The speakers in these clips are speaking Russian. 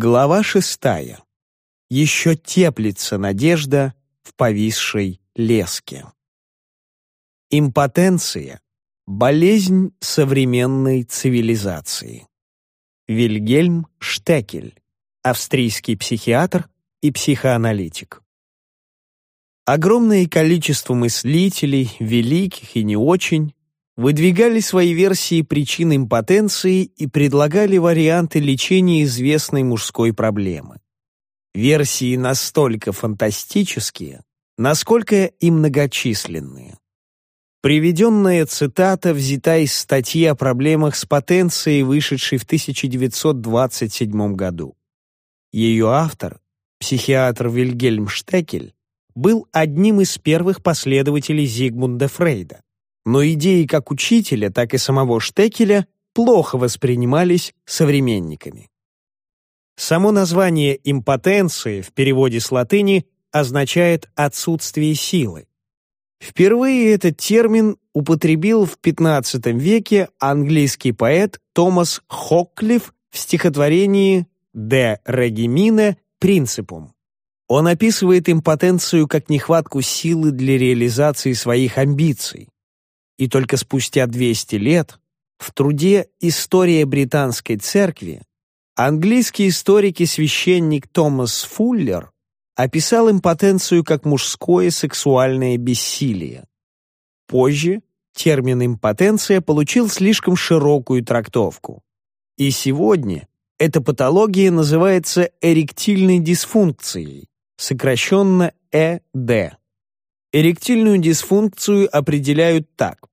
Глава шестая. Еще теплится надежда в повисшей леске. Импотенция – болезнь современной цивилизации. Вильгельм Штекель, австрийский психиатр и психоаналитик. Огромное количество мыслителей, великих и не очень, выдвигали свои версии причин импотенции и предлагали варианты лечения известной мужской проблемы. Версии настолько фантастические, насколько и многочисленные. Приведенная цитата взята из статьи о проблемах с потенцией, вышедшей в 1927 году. Ее автор, психиатр Вильгельм Штекель, был одним из первых последователей Зигмунда Фрейда но идеи как учителя, так и самого Штекеля плохо воспринимались современниками. Само название импотенции в переводе с латыни означает «отсутствие силы». Впервые этот термин употребил в XV веке английский поэт Томас Хокклифф в стихотворении «De regimine principum». Он описывает импотенцию как нехватку силы для реализации своих амбиций. И только спустя 200 лет в труде «История британской церкви» английский историк и священник Томас Фуллер описал импотенцию как мужское сексуальное бессилие. Позже термин «импотенция» получил слишком широкую трактовку. И сегодня эта патология называется эректильной дисфункцией, сокращенно ЭД. Эректильную дисфункцию определяют так.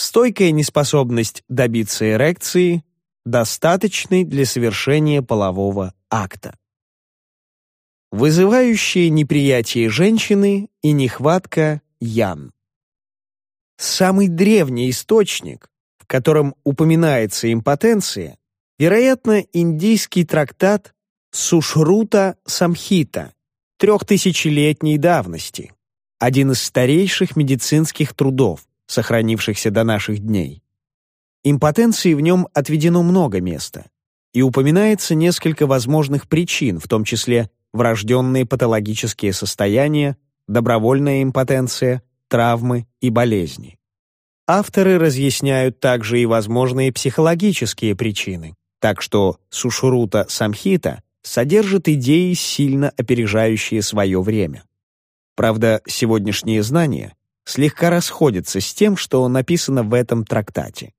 Стойкая неспособность добиться эрекции, достаточной для совершения полового акта. Вызывающее неприятие женщины и нехватка ян. Самый древний источник, в котором упоминается импотенция, вероятно, индийский трактат Сушрута Самхита трехтысячелетней давности, один из старейших медицинских трудов, сохранившихся до наших дней. Импотенции в нем отведено много места, и упоминается несколько возможных причин, в том числе врожденные патологические состояния, добровольная импотенция, травмы и болезни. Авторы разъясняют также и возможные психологические причины, так что Сушрута Самхита содержит идеи, сильно опережающие свое время. Правда, сегодняшние знания слегка расходятся с тем, что написано в этом трактате.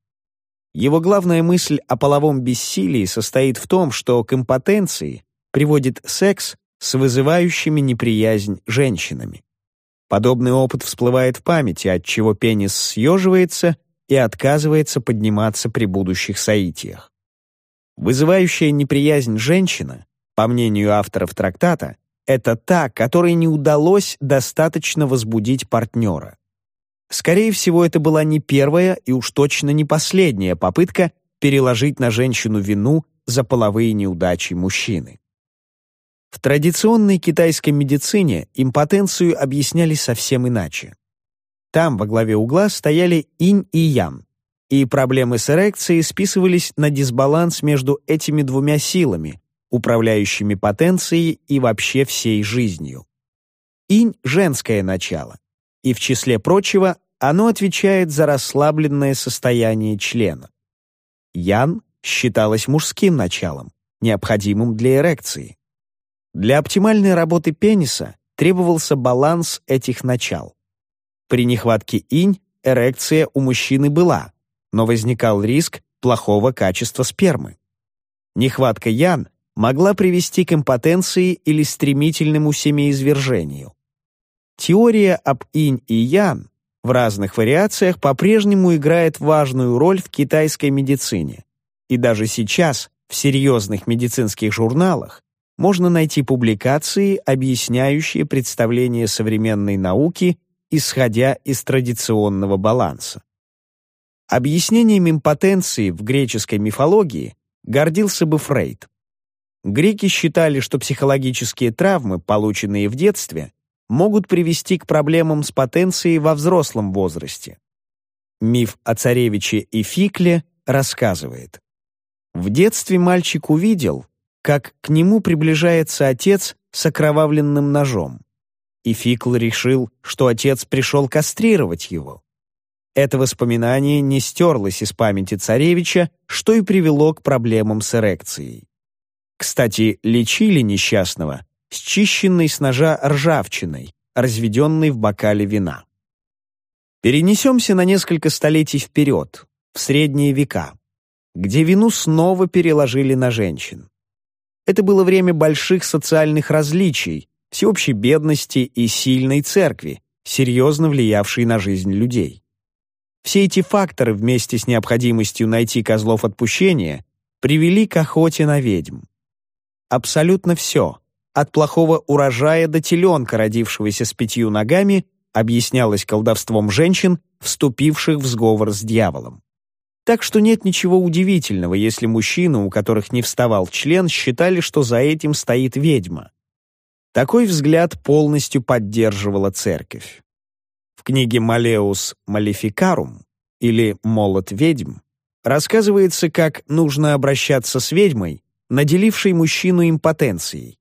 Его главная мысль о половом бессилии состоит в том, что к импотенции приводит секс с вызывающими неприязнь женщинами. Подобный опыт всплывает в памяти, от чего пенис съеживается и отказывается подниматься при будущих соитиях. Вызывающая неприязнь женщина, по мнению авторов трактата, это та, которой не удалось достаточно возбудить партнера. Скорее всего, это была не первая и уж точно не последняя попытка переложить на женщину вину за половые неудачи мужчины. В традиционной китайской медицине импотенцию объясняли совсем иначе. Там во главе угла стояли инь и ян, и проблемы с эрекцией списывались на дисбаланс между этими двумя силами, управляющими потенцией и вообще всей жизнью. Инь — женское начало, и в числе прочего оно отвечает за расслабленное состояние члена. Ян считалось мужским началом, необходимым для эрекции. Для оптимальной работы пениса требовался баланс этих начал. При нехватке инь эрекция у мужчины была, но возникал риск плохого качества спермы. Нехватка ян могла привести к импотенции или стремительному семяизвержению. Теория об инь и ян в разных вариациях по-прежнему играет важную роль в китайской медицине. И даже сейчас в серьезных медицинских журналах можно найти публикации, объясняющие представление современной науки, исходя из традиционного баланса. Объяснением импотенции в греческой мифологии гордился бы Фрейд. Греки считали, что психологические травмы, полученные в детстве, могут привести к проблемам с потенцией во взрослом возрасте. Миф о царевиче и Фикле рассказывает. В детстве мальчик увидел, как к нему приближается отец с окровавленным ножом. И Фикл решил, что отец пришел кастрировать его. Это воспоминание не стерлось из памяти царевича, что и привело к проблемам с эрекцией. Кстати, лечили несчастного счищенной с ножа ржавчиной, разведенной в бокале вина. Перенесемся на несколько столетий вперед, в средние века, где вину снова переложили на женщин. Это было время больших социальных различий, всеобщей бедности и сильной церкви, серьезно влиявшей на жизнь людей. Все эти факторы вместе с необходимостью найти козлов отпущения привели к охоте на ведьм. Абсолютно все, от плохого урожая до теленка, родившегося с пятью ногами, объяснялось колдовством женщин, вступивших в сговор с дьяволом. Так что нет ничего удивительного, если мужчины, у которых не вставал член, считали, что за этим стоит ведьма. Такой взгляд полностью поддерживала церковь. В книге «Малеус Малификарум» или «Молот ведьм» рассказывается, как нужно обращаться с ведьмой, наделившей мужчину импотенцией.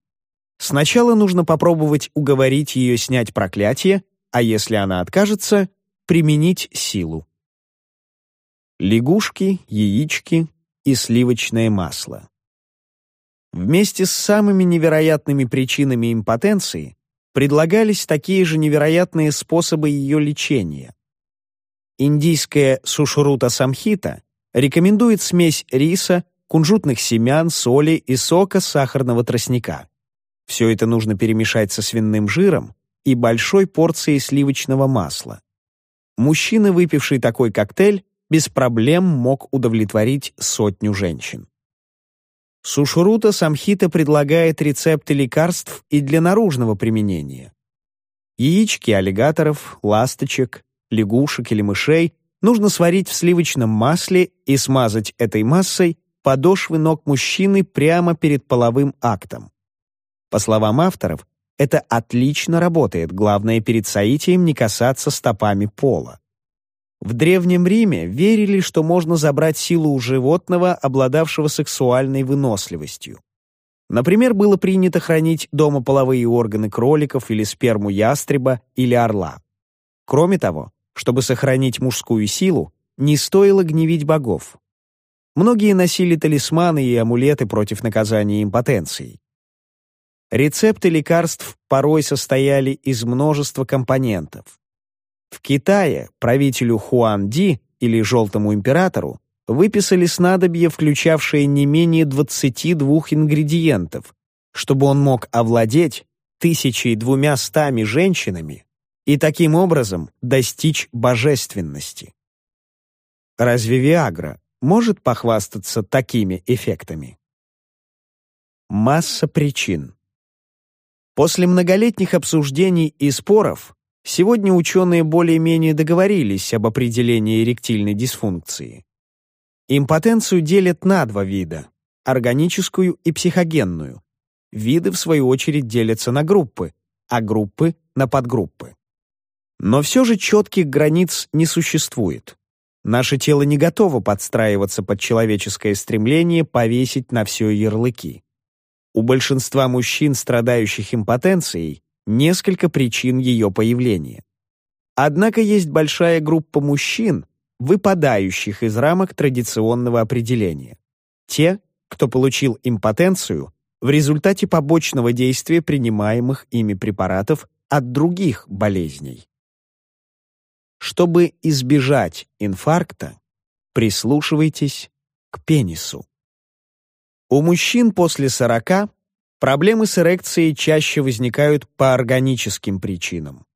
Сначала нужно попробовать уговорить ее снять проклятие, а если она откажется, применить силу. Лягушки, яички и сливочное масло. Вместе с самыми невероятными причинами импотенции предлагались такие же невероятные способы ее лечения. Индийская сушрута самхита рекомендует смесь риса, кунжутных семян, соли и сока сахарного тростника. Все это нужно перемешать со свиным жиром и большой порцией сливочного масла. Мужчина, выпивший такой коктейль, без проблем мог удовлетворить сотню женщин. Сушрута Самхита предлагает рецепты лекарств и для наружного применения. Яички аллигаторов, ласточек, лягушек или мышей нужно сварить в сливочном масле и смазать этой массой подошвы ног мужчины прямо перед половым актом. По словам авторов, это отлично работает, главное перед соитием не касаться стопами пола. В Древнем Риме верили, что можно забрать силу у животного, обладавшего сексуальной выносливостью. Например, было принято хранить дома половые органы кроликов или сперму ястреба или орла. Кроме того, чтобы сохранить мужскую силу, не стоило гневить богов. Многие носили талисманы и амулеты против наказания импотенцией. Рецепты лекарств порой состояли из множества компонентов. В Китае правителю Хуан Ди или Желтому императору выписали снадобье, включавшее не менее 22 ингредиентов, чтобы он мог овладеть тысячей двумя стами женщинами и таким образом достичь божественности. Разве Виагра может похвастаться такими эффектами? Масса причин. После многолетних обсуждений и споров, сегодня ученые более-менее договорились об определении эректильной дисфункции. Импотенцию делят на два вида – органическую и психогенную. Виды, в свою очередь, делятся на группы, а группы – на подгруппы. Но все же четких границ не существует. Наше тело не готово подстраиваться под человеческое стремление повесить на все ярлыки. У большинства мужчин, страдающих импотенцией, несколько причин ее появления. Однако есть большая группа мужчин, выпадающих из рамок традиционного определения. Те, кто получил импотенцию в результате побочного действия принимаемых ими препаратов от других болезней. Чтобы избежать инфаркта, прислушивайтесь к пенису. У мужчин после 40 проблемы с эрекцией чаще возникают по органическим причинам.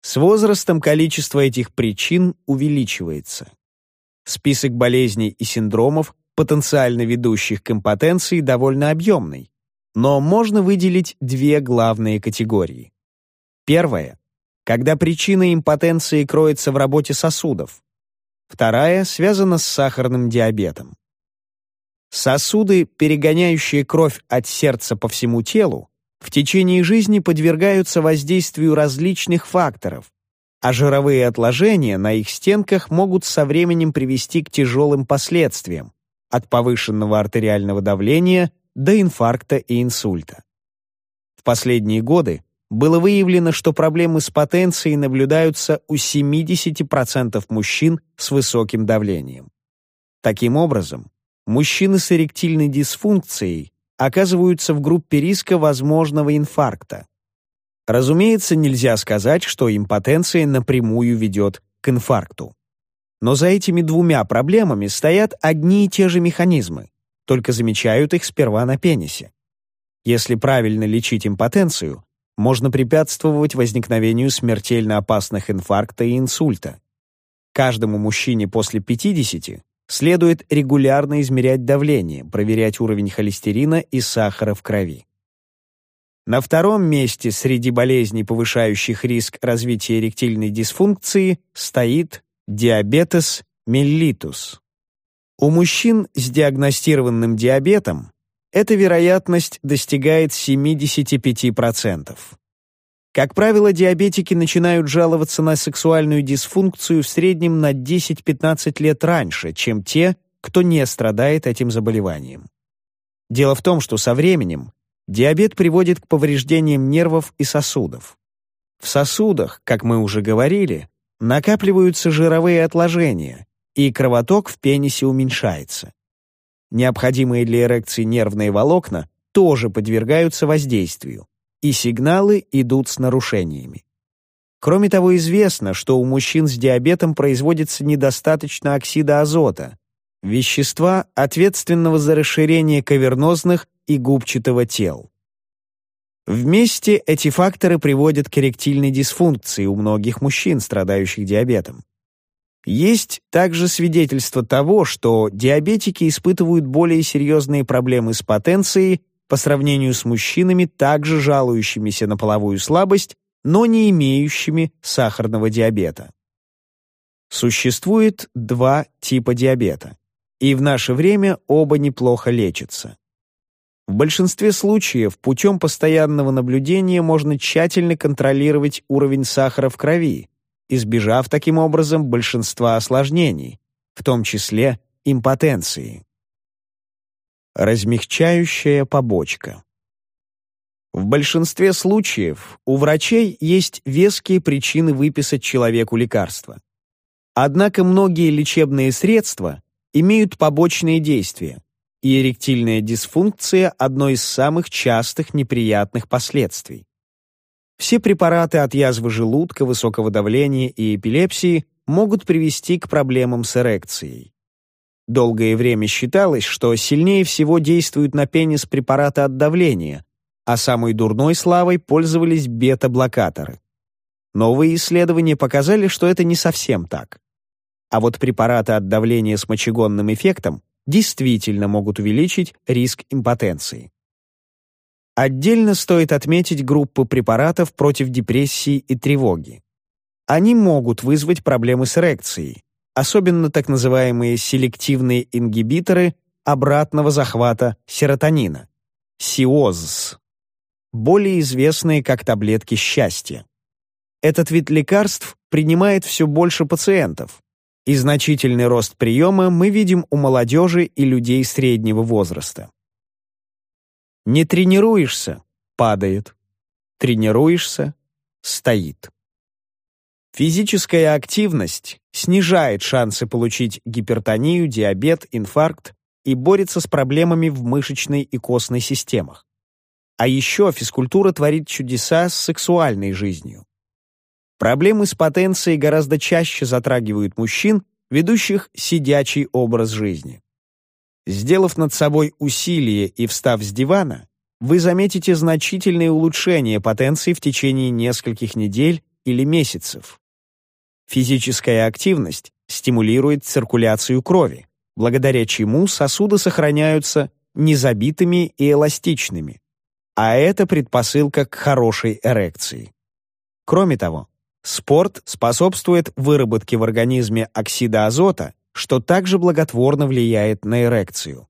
С возрастом количество этих причин увеличивается. Список болезней и синдромов, потенциально ведущих к импотенции, довольно объемный, но можно выделить две главные категории. Первая – когда причина импотенции кроется в работе сосудов. Вторая связана с сахарным диабетом. Сосуды, перегоняющие кровь от сердца по всему телу, в течение жизни подвергаются воздействию различных факторов, а жировые отложения на их стенках могут со временем привести к тяжелым последствиям, от повышенного артериального давления до инфаркта и инсульта. В последние годы было выявлено, что проблемы с потенцией наблюдаются у 70% мужчин с высоким давлением. Таким образом, мужчины с эректильной дисфункцией оказываются в группе риска возможного инфаркта. Разумеется, нельзя сказать, что импотенция напрямую ведет к инфаркту. Но за этими двумя проблемами стоят одни и те же механизмы, только замечают их сперва на пенисе. Если правильно лечить импотенцию, можно препятствовать возникновению смертельно опасных инфаркта и инсульта. Каждому мужчине после 50 следует регулярно измерять давление, проверять уровень холестерина и сахара в крови. На втором месте среди болезней, повышающих риск развития эректильной дисфункции, стоит диабетес меллитус. У мужчин с диагностированным диабетом эта вероятность достигает 75%. Как правило, диабетики начинают жаловаться на сексуальную дисфункцию в среднем на 10-15 лет раньше, чем те, кто не страдает этим заболеванием. Дело в том, что со временем диабет приводит к повреждениям нервов и сосудов. В сосудах, как мы уже говорили, накапливаются жировые отложения, и кровоток в пенисе уменьшается. Необходимые для эрекции нервные волокна тоже подвергаются воздействию, и сигналы идут с нарушениями. Кроме того, известно, что у мужчин с диабетом производится недостаточно оксида азота, вещества, ответственного за расширение кавернозных и губчатого тел. Вместе эти факторы приводят к эректильной дисфункции у многих мужчин, страдающих диабетом. Есть также свидетельство того, что диабетики испытывают более серьезные проблемы с потенцией по сравнению с мужчинами, также жалующимися на половую слабость, но не имеющими сахарного диабета. Существует два типа диабета, и в наше время оба неплохо лечатся. В большинстве случаев путем постоянного наблюдения можно тщательно контролировать уровень сахара в крови, избежав таким образом большинства осложнений, в том числе импотенции. Размягчающая побочка. В большинстве случаев у врачей есть веские причины выписать человеку лекарства. Однако многие лечебные средства имеют побочные действия, и эректильная дисфункция – одно из самых частых неприятных последствий. Все препараты от язвы желудка, высокого давления и эпилепсии могут привести к проблемам с эрекцией. Долгое время считалось, что сильнее всего действуют на пенис препараты от давления, а самой дурной славой пользовались бета-блокаторы. Новые исследования показали, что это не совсем так. А вот препараты от давления с мочегонным эффектом действительно могут увеличить риск импотенции. Отдельно стоит отметить группу препаратов против депрессии и тревоги. Они могут вызвать проблемы с эрекцией, особенно так называемые селективные ингибиторы обратного захвата серотонина, СИОЗ, более известные как таблетки счастья. Этот вид лекарств принимает все больше пациентов, и значительный рост приема мы видим у молодежи и людей среднего возраста. Не тренируешься — падает. Тренируешься — стоит. Физическая активность снижает шансы получить гипертонию, диабет, инфаркт и борется с проблемами в мышечной и костной системах. А еще физкультура творит чудеса с сексуальной жизнью. Проблемы с потенцией гораздо чаще затрагивают мужчин, ведущих сидячий образ жизни. Сделав над собой усилие и встав с дивана, вы заметите значительные улучшения потенции в течение нескольких недель или месяцев. Физическая активность стимулирует циркуляцию крови, благодаря чему сосуды сохраняются незабитыми и эластичными, а это предпосылка к хорошей эрекции. Кроме того, спорт способствует выработке в организме оксида азота, что также благотворно влияет на эрекцию.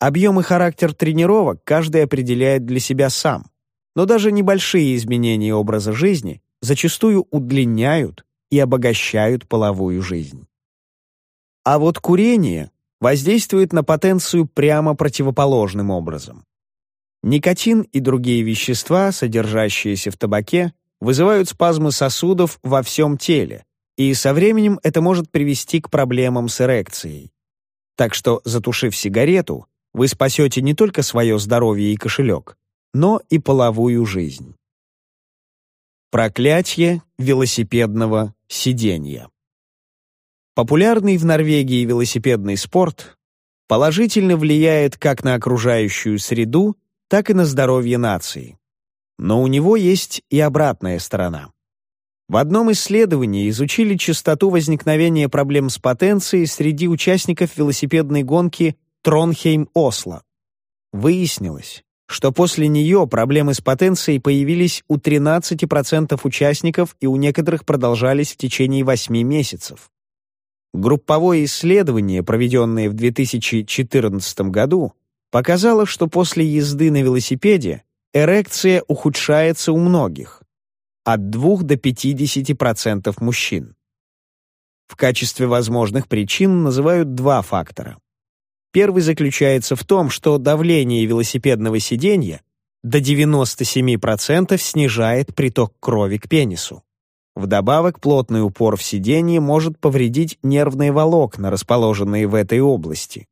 Объем и характер тренировок каждый определяет для себя сам, но даже небольшие изменения образа жизни зачастую удлиняют и обогащают половую жизнь. А вот курение воздействует на потенцию прямо противоположным образом. Никотин и другие вещества, содержащиеся в табаке, вызывают спазмы сосудов во всем теле, и со временем это может привести к проблемам с эрекцией. Так что, затушив сигарету, вы спасете не только свое здоровье и кошелек, но и половую жизнь. Проклятие велосипедного сиденья. Популярный в Норвегии велосипедный спорт положительно влияет как на окружающую среду, так и на здоровье нации. Но у него есть и обратная сторона. В одном исследовании изучили частоту возникновения проблем с потенцией среди участников велосипедной гонки Тронхейм-Осло. Выяснилось, что после нее проблемы с потенцией появились у 13% участников и у некоторых продолжались в течение 8 месяцев. Групповое исследование, проведенное в 2014 году, показало, что после езды на велосипеде эрекция ухудшается у многих, от 2 до 50% мужчин. В качестве возможных причин называют два фактора. Первый заключается в том, что давление велосипедного сиденья до 97% снижает приток крови к пенису. Вдобавок, плотный упор в сиденье может повредить нервные волокна, расположенные в этой области.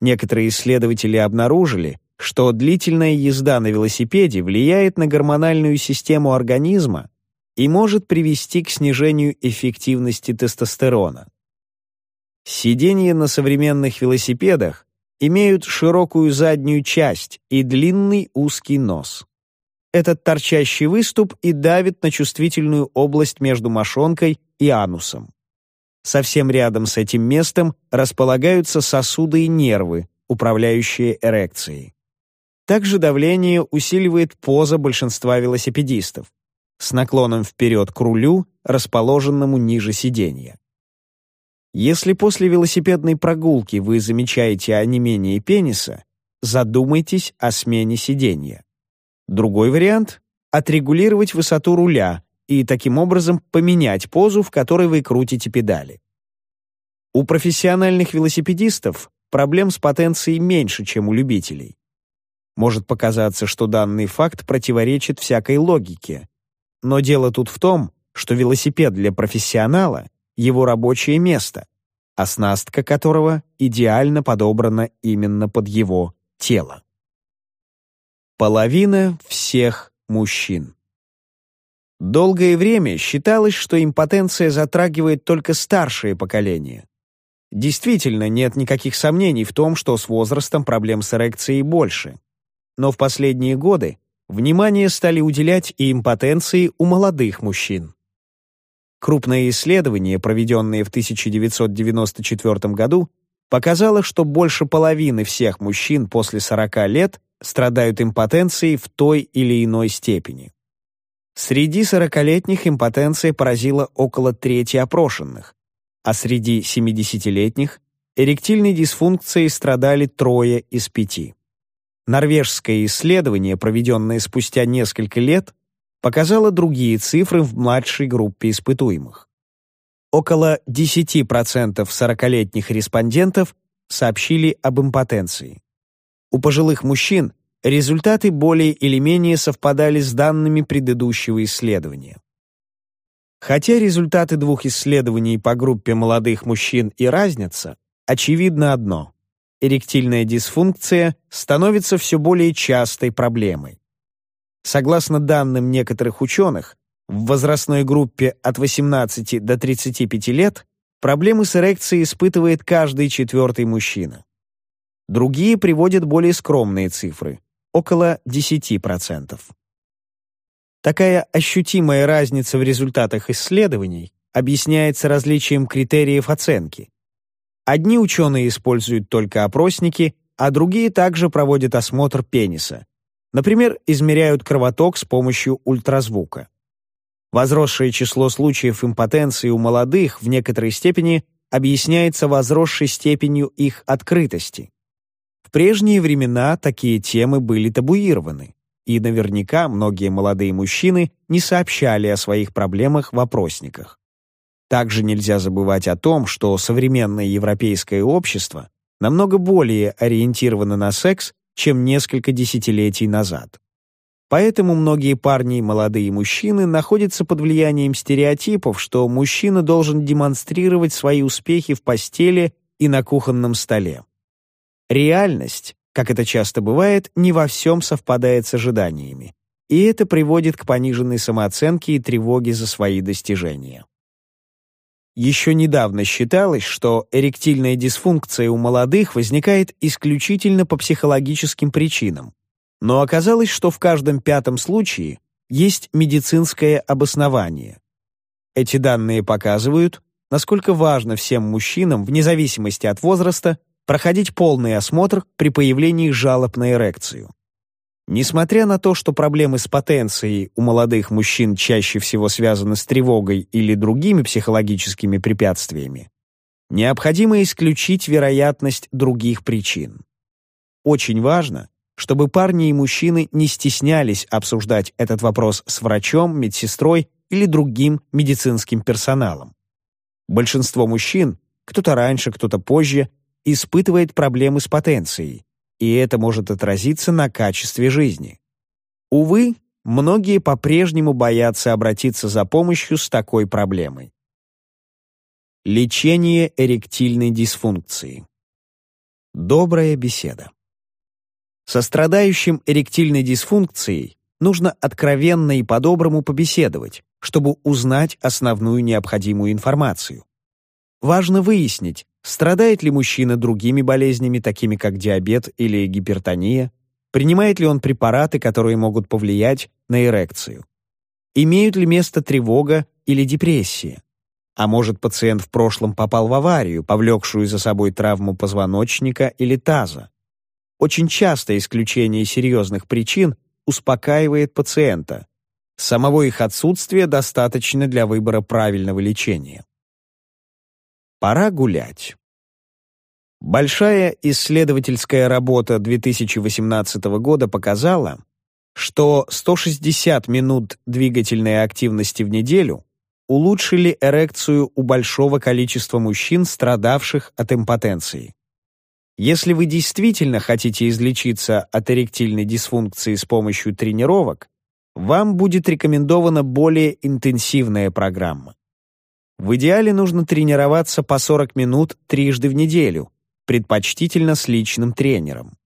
Некоторые исследователи обнаружили, что длительная езда на велосипеде влияет на гормональную систему организма и может привести к снижению эффективности тестостерона. Сиденья на современных велосипедах имеют широкую заднюю часть и длинный узкий нос. Этот торчащий выступ и давит на чувствительную область между мошонкой и анусом. Совсем рядом с этим местом располагаются сосуды и нервы, управляющие эрекцией. Также давление усиливает поза большинства велосипедистов с наклоном вперед к рулю, расположенному ниже сиденья. Если после велосипедной прогулки вы замечаете онемение пениса, задумайтесь о смене сиденья. Другой вариант — отрегулировать высоту руля и таким образом поменять позу, в которой вы крутите педали. У профессиональных велосипедистов проблем с потенцией меньше, чем у любителей. Может показаться, что данный факт противоречит всякой логике. Но дело тут в том, что велосипед для профессионала — его рабочее место, оснастка которого идеально подобрана именно под его тело. Половина всех мужчин. Долгое время считалось, что импотенция затрагивает только старшее поколение. Действительно, нет никаких сомнений в том, что с возрастом проблем с эрекцией больше. Но в последние годы внимание стали уделять и импотенции у молодых мужчин. Крупное исследование, проведенное в 1994 году, показало, что больше половины всех мужчин после 40 лет страдают импотенцией в той или иной степени. Среди 40-летних импотенция поразила около трети опрошенных, а среди 70-летних эректильной дисфункцией страдали трое из пяти. Норвежское исследование, проведенное спустя несколько лет, показало другие цифры в младшей группе испытуемых. Около 10% 40-летних респондентов сообщили об импотенции. У пожилых мужчин результаты более или менее совпадали с данными предыдущего исследования. Хотя результаты двух исследований по группе молодых мужчин и разница, очевидно одно – эректильная дисфункция становится все более частой проблемой. Согласно данным некоторых ученых, в возрастной группе от 18 до 35 лет проблемы с эрекцией испытывает каждый четвертый мужчина. Другие приводят более скромные цифры около 10%. Такая ощутимая разница в результатах исследований объясняется различием критериев оценки. Одни ученые используют только опросники, а другие также проводят осмотр пениса. Например, измеряют кровоток с помощью ультразвука. Возросшее число случаев импотенции у молодых в некоторой степени объясняется возросшей степенью их открытости. В прежние времена такие темы были табуированы, и наверняка многие молодые мужчины не сообщали о своих проблемах в опросниках. Также нельзя забывать о том, что современное европейское общество намного более ориентированы на секс, чем несколько десятилетий назад. Поэтому многие парни и молодые мужчины находятся под влиянием стереотипов, что мужчина должен демонстрировать свои успехи в постели и на кухонном столе. Реальность, как это часто бывает, не во всем совпадает с ожиданиями, и это приводит к пониженной самооценке и тревоге за свои достижения. Еще недавно считалось, что эректильная дисфункция у молодых возникает исключительно по психологическим причинам, но оказалось, что в каждом пятом случае есть медицинское обоснование. Эти данные показывают, насколько важно всем мужчинам, вне зависимости от возраста, проходить полный осмотр при появлении жалоб на эрекцию. Несмотря на то, что проблемы с потенцией у молодых мужчин чаще всего связаны с тревогой или другими психологическими препятствиями, необходимо исключить вероятность других причин. Очень важно, чтобы парни и мужчины не стеснялись обсуждать этот вопрос с врачом, медсестрой или другим медицинским персоналом. Большинство мужчин, кто-то раньше, кто-то позже, испытывает проблемы с потенцией, и это может отразиться на качестве жизни. Увы, многие по-прежнему боятся обратиться за помощью с такой проблемой. Лечение эректильной дисфункции. Добрая беседа. Со страдающим эректильной дисфункцией нужно откровенно и по-доброму побеседовать, чтобы узнать основную необходимую информацию. Важно выяснить, страдает ли мужчина другими болезнями, такими как диабет или гипертония, принимает ли он препараты, которые могут повлиять на эрекцию, имеют ли место тревога или депрессия, а может пациент в прошлом попал в аварию, повлекшую за собой травму позвоночника или таза, очень часто исключение серьезных причин успокаивает пациента. Самого их отсутствия достаточно для выбора правильного лечения. Пора гулять. Большая исследовательская работа 2018 года показала, что 160 минут двигательной активности в неделю улучшили эрекцию у большого количества мужчин, страдавших от импотенции. Если вы действительно хотите излечиться от эректильной дисфункции с помощью тренировок, вам будет рекомендована более интенсивная программа. В идеале нужно тренироваться по 40 минут трижды в неделю, предпочтительно с личным тренером.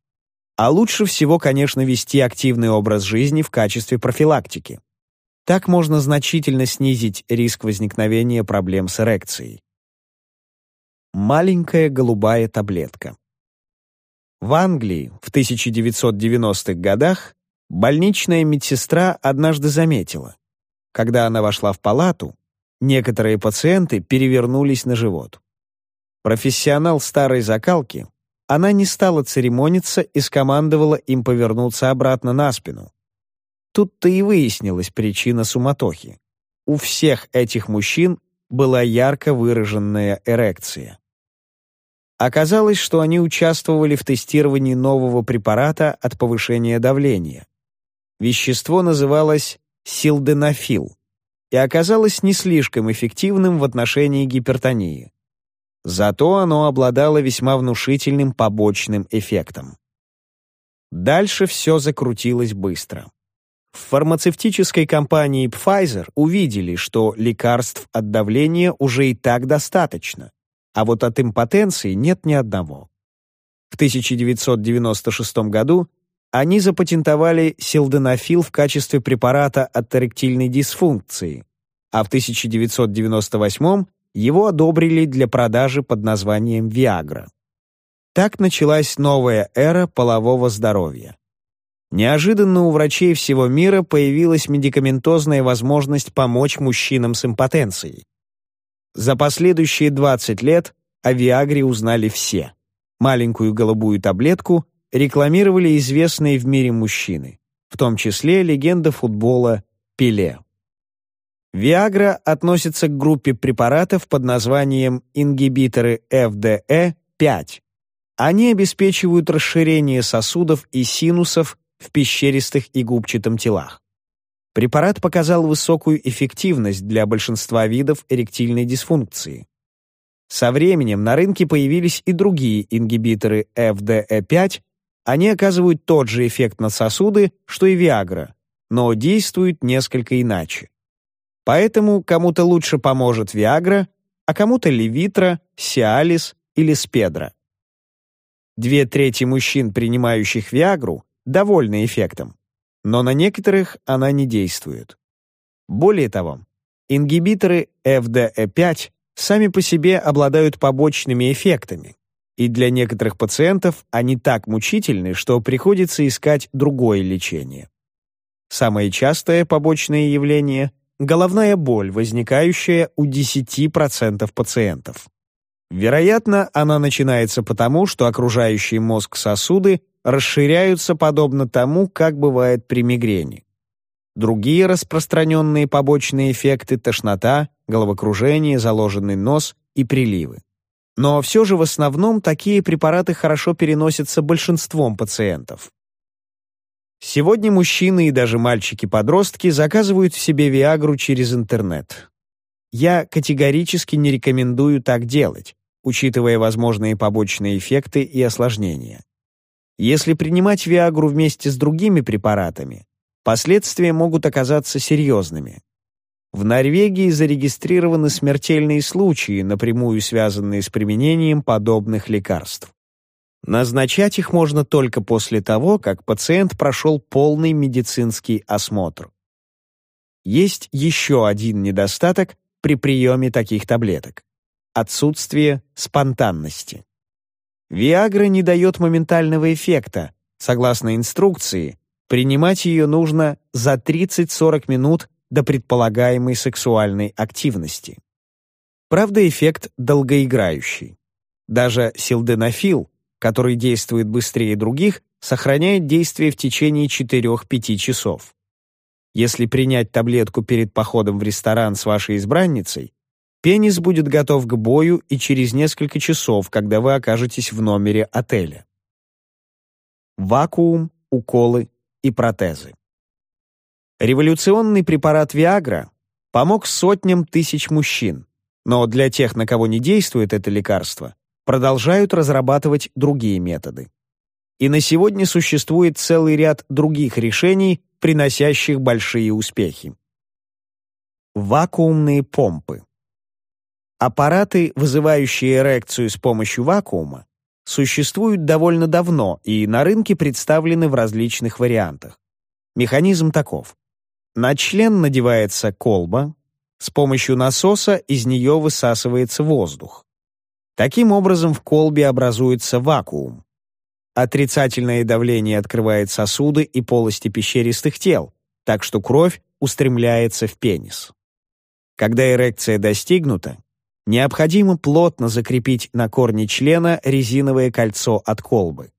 А лучше всего, конечно, вести активный образ жизни в качестве профилактики. Так можно значительно снизить риск возникновения проблем с эрекцией. Маленькая голубая таблетка. В Англии в 1990-х годах больничная медсестра однажды заметила, когда она вошла в палату, некоторые пациенты перевернулись на живот. Профессионал старой закалки, она не стала церемониться и скомандовала им повернуться обратно на спину. Тут-то и выяснилась причина суматохи. У всех этих мужчин была ярко выраженная эрекция. Оказалось, что они участвовали в тестировании нового препарата от повышения давления. Вещество называлось силденафил и оказалось не слишком эффективным в отношении гипертонии. Зато оно обладало весьма внушительным побочным эффектом. Дальше все закрутилось быстро. В фармацевтической компании Pfizer увидели, что лекарств от давления уже и так достаточно, а вот от импотенции нет ни одного. В 1996 году они запатентовали силденафил в качестве препарата от эректильной дисфункции, а в 1998 его одобрили для продажи под названием Viagra. Так началась новая эра полового здоровья. Неожиданно у врачей всего мира появилась медикаментозная возможность помочь мужчинам с импотенцией. За последующие 20 лет о Виагре узнали все. Маленькую голубую таблетку рекламировали известные в мире мужчины, в том числе легенда футбола Пеле. Виагра относится к группе препаратов под названием ингибиторы ФДЭ-5. Они обеспечивают расширение сосудов и синусов в пещеристых и губчатом телах. Препарат показал высокую эффективность для большинства видов эректильной дисфункции. Со временем на рынке появились и другие ингибиторы FDE5, они оказывают тот же эффект на сосуды, что и Виагра, но действуют несколько иначе. Поэтому кому-то лучше поможет Виагра, а кому-то Левитра, Сиалис или Спедра. Две трети мужчин, принимающих Виагру, довольны эффектом, но на некоторых она не действует. Более того, ингибиторы FDE5 сами по себе обладают побочными эффектами, и для некоторых пациентов они так мучительны, что приходится искать другое лечение. Самое частое побочное явление – головная боль, возникающая у 10% пациентов. Вероятно, она начинается потому, что окружающие мозг сосуды расширяются подобно тому, как бывает при мигрени. Другие распространенные побочные эффекты – тошнота, головокружение, заложенный нос и приливы. Но все же в основном такие препараты хорошо переносятся большинством пациентов. Сегодня мужчины и даже мальчики-подростки заказывают себе Виагру через интернет. Я категорически не рекомендую так делать, учитывая возможные побочные эффекты и осложнения. Если принимать Виагру вместе с другими препаратами, последствия могут оказаться серьезными. В Норвегии зарегистрированы смертельные случаи, напрямую связанные с применением подобных лекарств. Назначать их можно только после того, как пациент прошел полный медицинский осмотр. Есть еще один недостаток при приеме таких таблеток – отсутствие спонтанности. Виагра не дает моментального эффекта. Согласно инструкции, принимать ее нужно за 30-40 минут до предполагаемой сексуальной активности. Правда, эффект долгоиграющий. Даже силденафил, который действует быстрее других, сохраняет действие в течение 4-5 часов. Если принять таблетку перед походом в ресторан с вашей избранницей, пенис будет готов к бою и через несколько часов, когда вы окажетесь в номере отеля. Вакуум, уколы и протезы. Революционный препарат Виагра помог сотням тысяч мужчин, но для тех, на кого не действует это лекарство, продолжают разрабатывать другие методы. И на сегодня существует целый ряд других решений, приносящих большие успехи. Вакуумные помпы. Аппараты, вызывающие эрекцию с помощью вакуума, существуют довольно давно и на рынке представлены в различных вариантах. Механизм таков. На член надевается колба, с помощью насоса из нее высасывается воздух. Таким образом в колбе образуется вакуум. Отрицательное давление открывает сосуды и полости пещеристых тел, так что кровь устремляется в пенис. Когда эрекция достигнута, необходимо плотно закрепить на корне члена резиновое кольцо от колбы.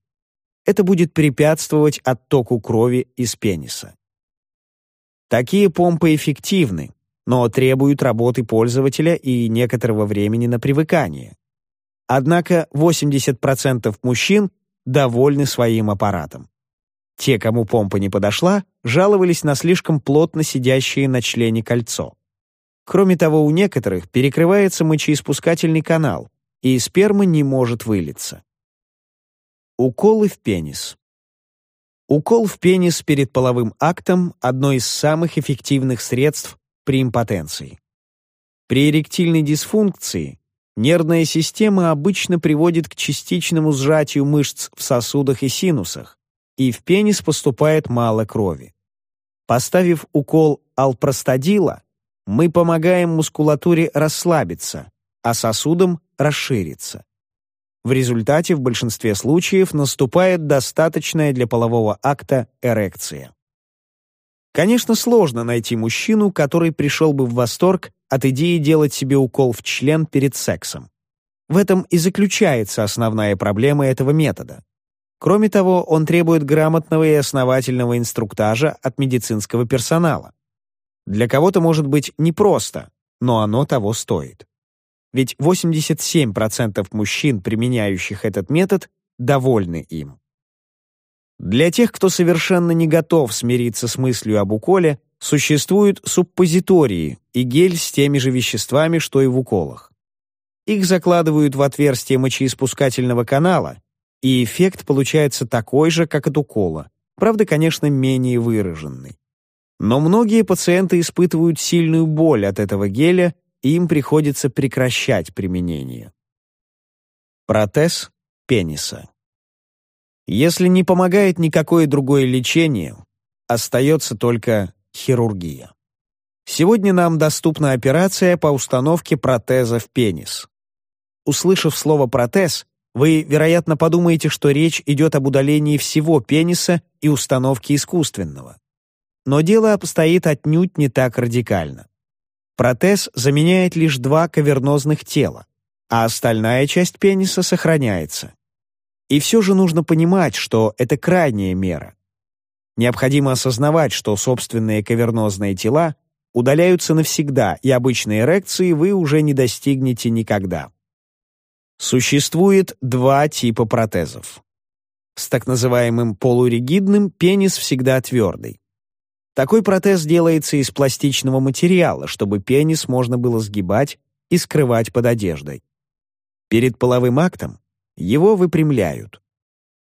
Это будет препятствовать оттоку крови из пениса. Такие помпы эффективны, но требуют работы пользователя и некоторого времени на привыкание. Однако 80% мужчин довольны своим аппаратом. Те, кому помпа не подошла, жаловались на слишком плотно сидящее на члене кольцо. Кроме того, у некоторых перекрывается мочеиспускательный канал, и сперма не может вылиться. Уколы в пенис. Укол в пенис перед половым актом – одно из самых эффективных средств при импотенции. При эректильной дисфункции нервная система обычно приводит к частичному сжатию мышц в сосудах и синусах, и в пенис поступает мало крови. Поставив укол алпростадила, мы помогаем мускулатуре расслабиться, а сосудам расшириться. В результате в большинстве случаев наступает достаточная для полового акта эрекция. Конечно, сложно найти мужчину, который пришел бы в восторг от идеи делать себе укол в член перед сексом. В этом и заключается основная проблема этого метода. Кроме того, он требует грамотного и основательного инструктажа от медицинского персонала. Для кого-то может быть непросто, но оно того стоит ведь 87% мужчин, применяющих этот метод, довольны им. Для тех, кто совершенно не готов смириться с мыслью об уколе, существуют суппозитории и гель с теми же веществами, что и в уколах. Их закладывают в отверстие мочеиспускательного канала, и эффект получается такой же, как от укола, правда, конечно, менее выраженный. Но многие пациенты испытывают сильную боль от этого геля, им приходится прекращать применение. Протез пениса. Если не помогает никакое другое лечение, остается только хирургия. Сегодня нам доступна операция по установке протеза в пенис. Услышав слово «протез», вы, вероятно, подумаете, что речь идет об удалении всего пениса и установке искусственного. Но дело обстоит отнюдь не так радикально. Протез заменяет лишь два кавернозных тела, а остальная часть пениса сохраняется. И все же нужно понимать, что это крайняя мера. Необходимо осознавать, что собственные кавернозные тела удаляются навсегда, и обычной эрекции вы уже не достигнете никогда. Существует два типа протезов. С так называемым полуригидным пенис всегда твердый. Такой протез делается из пластичного материала, чтобы пенис можно было сгибать и скрывать под одеждой. Перед половым актом его выпрямляют.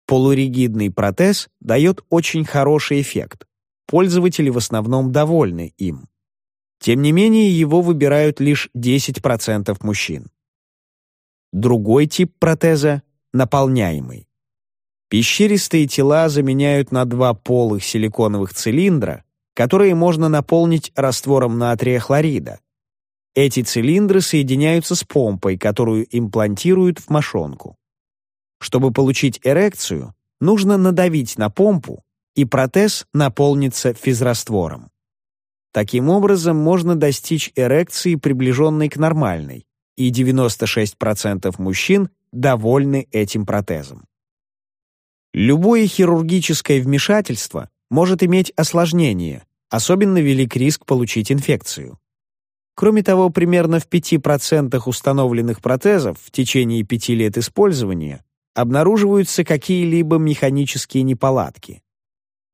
Полуригидный протез дает очень хороший эффект. Пользователи в основном довольны им. Тем не менее, его выбирают лишь 10% мужчин. Другой тип протеза — наполняемый. Пещеристые тела заменяют на два полых силиконовых цилиндра, которые можно наполнить раствором натрия хлорида. Эти цилиндры соединяются с помпой, которую имплантируют в мошонку. Чтобы получить эрекцию, нужно надавить на помпу, и протез наполнится физраствором. Таким образом, можно достичь эрекции, приближенной к нормальной, и 96% мужчин довольны этим протезом. Любое хирургическое вмешательство может иметь осложнение, особенно велик риск получить инфекцию. Кроме того, примерно в 5% установленных протезов в течение 5 лет использования обнаруживаются какие-либо механические неполадки.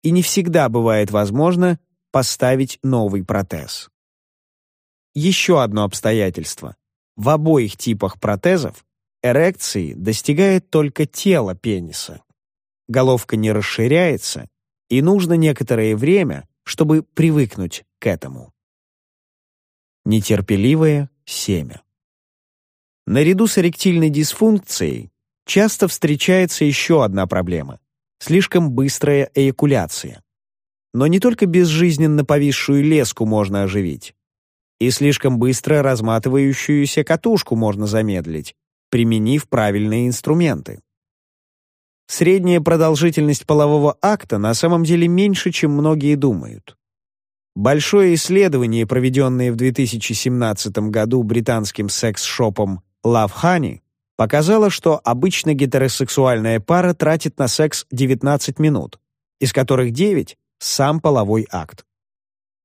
И не всегда бывает возможно поставить новый протез. Еще одно обстоятельство. В обоих типах протезов эрекции достигает только тело пениса. Головка не расширяется, и нужно некоторое время, чтобы привыкнуть к этому. Нетерпеливое семя. Наряду с эректильной дисфункцией часто встречается еще одна проблема — слишком быстрая эякуляция. Но не только безжизненно повисшую леску можно оживить. И слишком быстро разматывающуюся катушку можно замедлить, применив правильные инструменты. Средняя продолжительность полового акта на самом деле меньше, чем многие думают. Большое исследование, проведенное в 2017 году британским секс-шопом Love Honey, показало, что обычно гетеросексуальная пара тратит на секс 19 минут, из которых 9 — сам половой акт.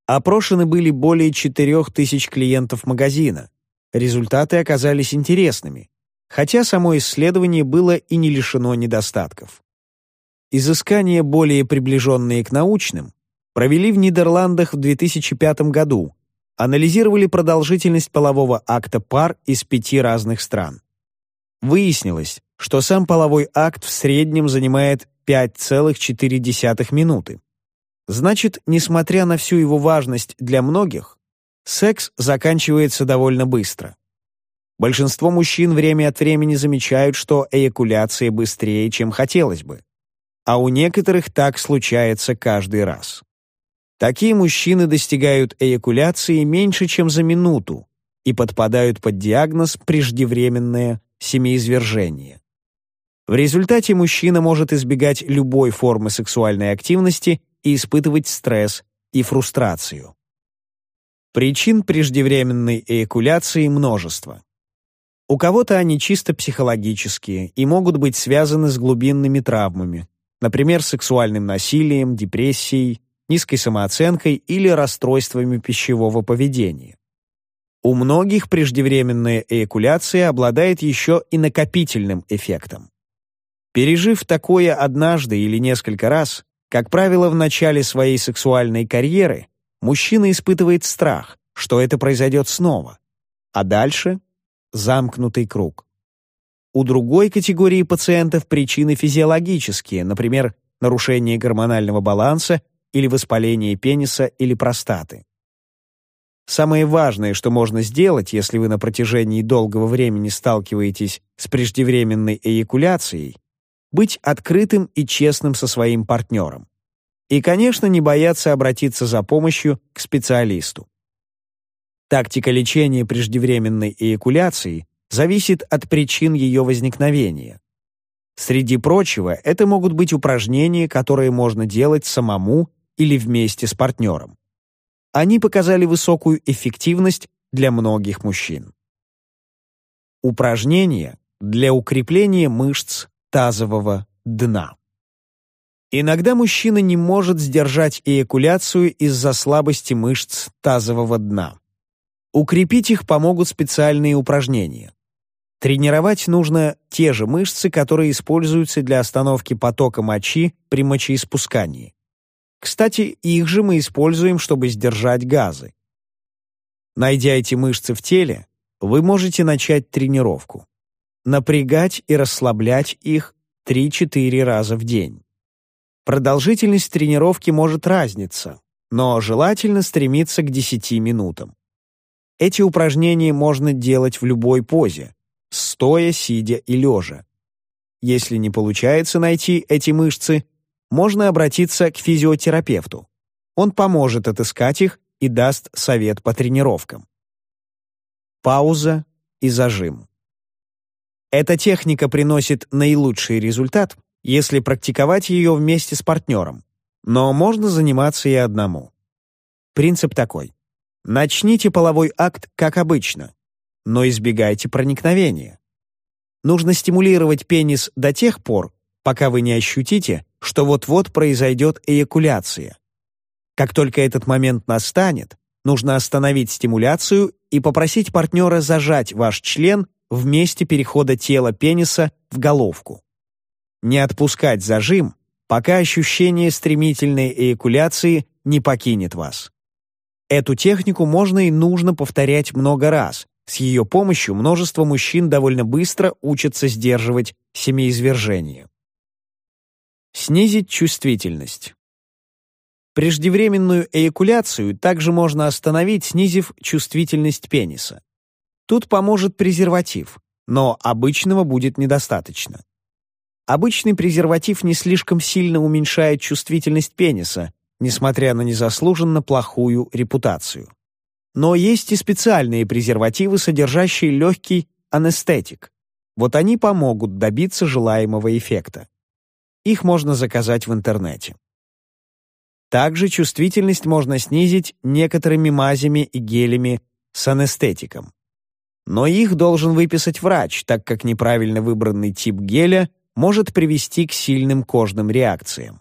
Опрошены были более 4000 клиентов магазина. Результаты оказались интересными, хотя само исследование было и не лишено недостатков. Изыскания, более приближенные к научным, провели в Нидерландах в 2005 году, анализировали продолжительность полового акта пар из пяти разных стран. Выяснилось, что сам половой акт в среднем занимает 5,4 минуты. Значит, несмотря на всю его важность для многих, секс заканчивается довольно быстро. Большинство мужчин время от времени замечают, что эякуляция быстрее, чем хотелось бы. А у некоторых так случается каждый раз. Такие мужчины достигают эякуляции меньше, чем за минуту и подпадают под диагноз преждевременное семиизвержение. В результате мужчина может избегать любой формы сексуальной активности и испытывать стресс и фрустрацию. Причин преждевременной эякуляции множество. У кого-то они чисто психологические и могут быть связаны с глубинными травмами, например, сексуальным насилием, депрессией, низкой самооценкой или расстройствами пищевого поведения. У многих преждевременная эякуляция обладает еще и накопительным эффектом. Пережив такое однажды или несколько раз, как правило, в начале своей сексуальной карьеры, мужчина испытывает страх, что это произойдет снова. А дальше замкнутый круг. У другой категории пациентов причины физиологические, например, нарушение гормонального баланса или воспаление пениса или простаты. Самое важное, что можно сделать, если вы на протяжении долгого времени сталкиваетесь с преждевременной эякуляцией, быть открытым и честным со своим партнером. И, конечно, не бояться обратиться за помощью к специалисту. Тактика лечения преждевременной эякуляции зависит от причин ее возникновения. Среди прочего, это могут быть упражнения, которые можно делать самому или вместе с партнером. Они показали высокую эффективность для многих мужчин. Упражнения для укрепления мышц тазового дна. Иногда мужчина не может сдержать эякуляцию из-за слабости мышц тазового дна. Укрепить их помогут специальные упражнения. Тренировать нужно те же мышцы, которые используются для остановки потока мочи при мочеиспускании. Кстати, их же мы используем, чтобы сдержать газы. Найдя эти мышцы в теле, вы можете начать тренировку. Напрягать и расслаблять их 3-4 раза в день. Продолжительность тренировки может разниться, но желательно стремиться к 10 минутам. Эти упражнения можно делать в любой позе, стоя, сидя и лежа. Если не получается найти эти мышцы, можно обратиться к физиотерапевту. Он поможет отыскать их и даст совет по тренировкам. Пауза и зажим. Эта техника приносит наилучший результат, если практиковать ее вместе с партнером, но можно заниматься и одному. Принцип такой. Начните половой акт как обычно, но избегайте проникновения. Нужно стимулировать пенис до тех пор, пока вы не ощутите, что вот-вот произойдет эякуляция. Как только этот момент настанет, нужно остановить стимуляцию и попросить партнера зажать ваш член в месте перехода тела пениса в головку. Не отпускать зажим, пока ощущение стремительной эякуляции не покинет вас. Эту технику можно и нужно повторять много раз. С ее помощью множество мужчин довольно быстро учатся сдерживать семяизвержение. Снизить чувствительность. Преждевременную эякуляцию также можно остановить, снизив чувствительность пениса. Тут поможет презерватив, но обычного будет недостаточно. Обычный презерватив не слишком сильно уменьшает чувствительность пениса, несмотря на незаслуженно плохую репутацию. Но есть и специальные презервативы, содержащие легкий анестетик. Вот они помогут добиться желаемого эффекта. Их можно заказать в интернете. Также чувствительность можно снизить некоторыми мазями и гелями с анестетиком. Но их должен выписать врач, так как неправильно выбранный тип геля может привести к сильным кожным реакциям.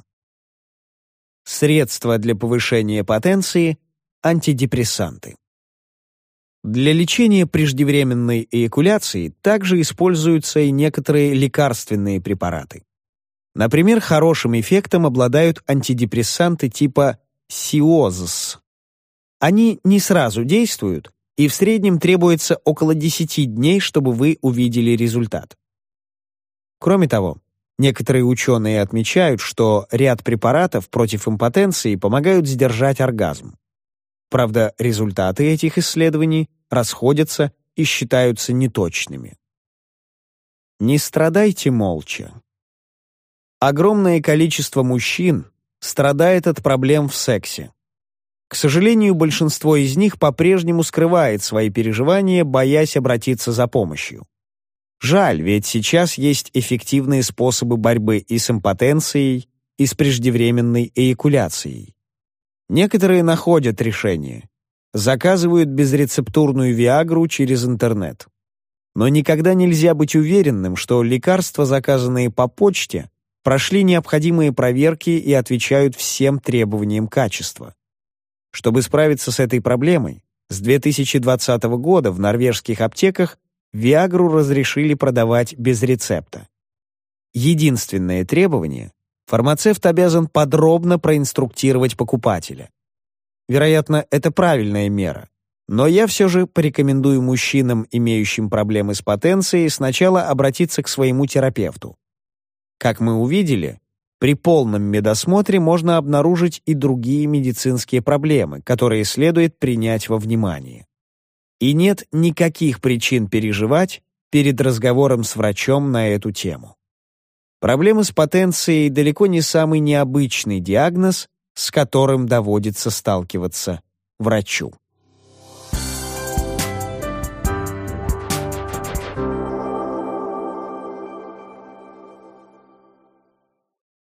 Средства для повышения потенции – антидепрессанты. Для лечения преждевременной эякуляции также используются и некоторые лекарственные препараты. Например, хорошим эффектом обладают антидепрессанты типа сиозс. Они не сразу действуют, и в среднем требуется около 10 дней, чтобы вы увидели результат. Кроме того, некоторые ученые отмечают, что ряд препаратов против импотенции помогают сдержать оргазм. Правда, результаты этих исследований расходятся и считаются неточными. Не страдайте молча. Огромное количество мужчин страдает от проблем в сексе. К сожалению, большинство из них по-прежнему скрывает свои переживания, боясь обратиться за помощью. Жаль, ведь сейчас есть эффективные способы борьбы и с импотенцией, и с преждевременной эякуляцией. Некоторые находят решение. Заказывают безрецептурную Виагру через интернет. Но никогда нельзя быть уверенным, что лекарства, заказанные по почте, прошли необходимые проверки и отвечают всем требованиям качества. Чтобы справиться с этой проблемой, с 2020 года в норвежских аптеках Виагру разрешили продавать без рецепта. Единственное требование – фармацевт обязан подробно проинструктировать покупателя. Вероятно, это правильная мера, Но я все же порекомендую мужчинам, имеющим проблемы с потенцией, сначала обратиться к своему терапевту. Как мы увидели, при полном медосмотре можно обнаружить и другие медицинские проблемы, которые следует принять во внимание. И нет никаких причин переживать перед разговором с врачом на эту тему. Проблемы с потенцией далеко не самый необычный диагноз, с которым доводится сталкиваться врачу.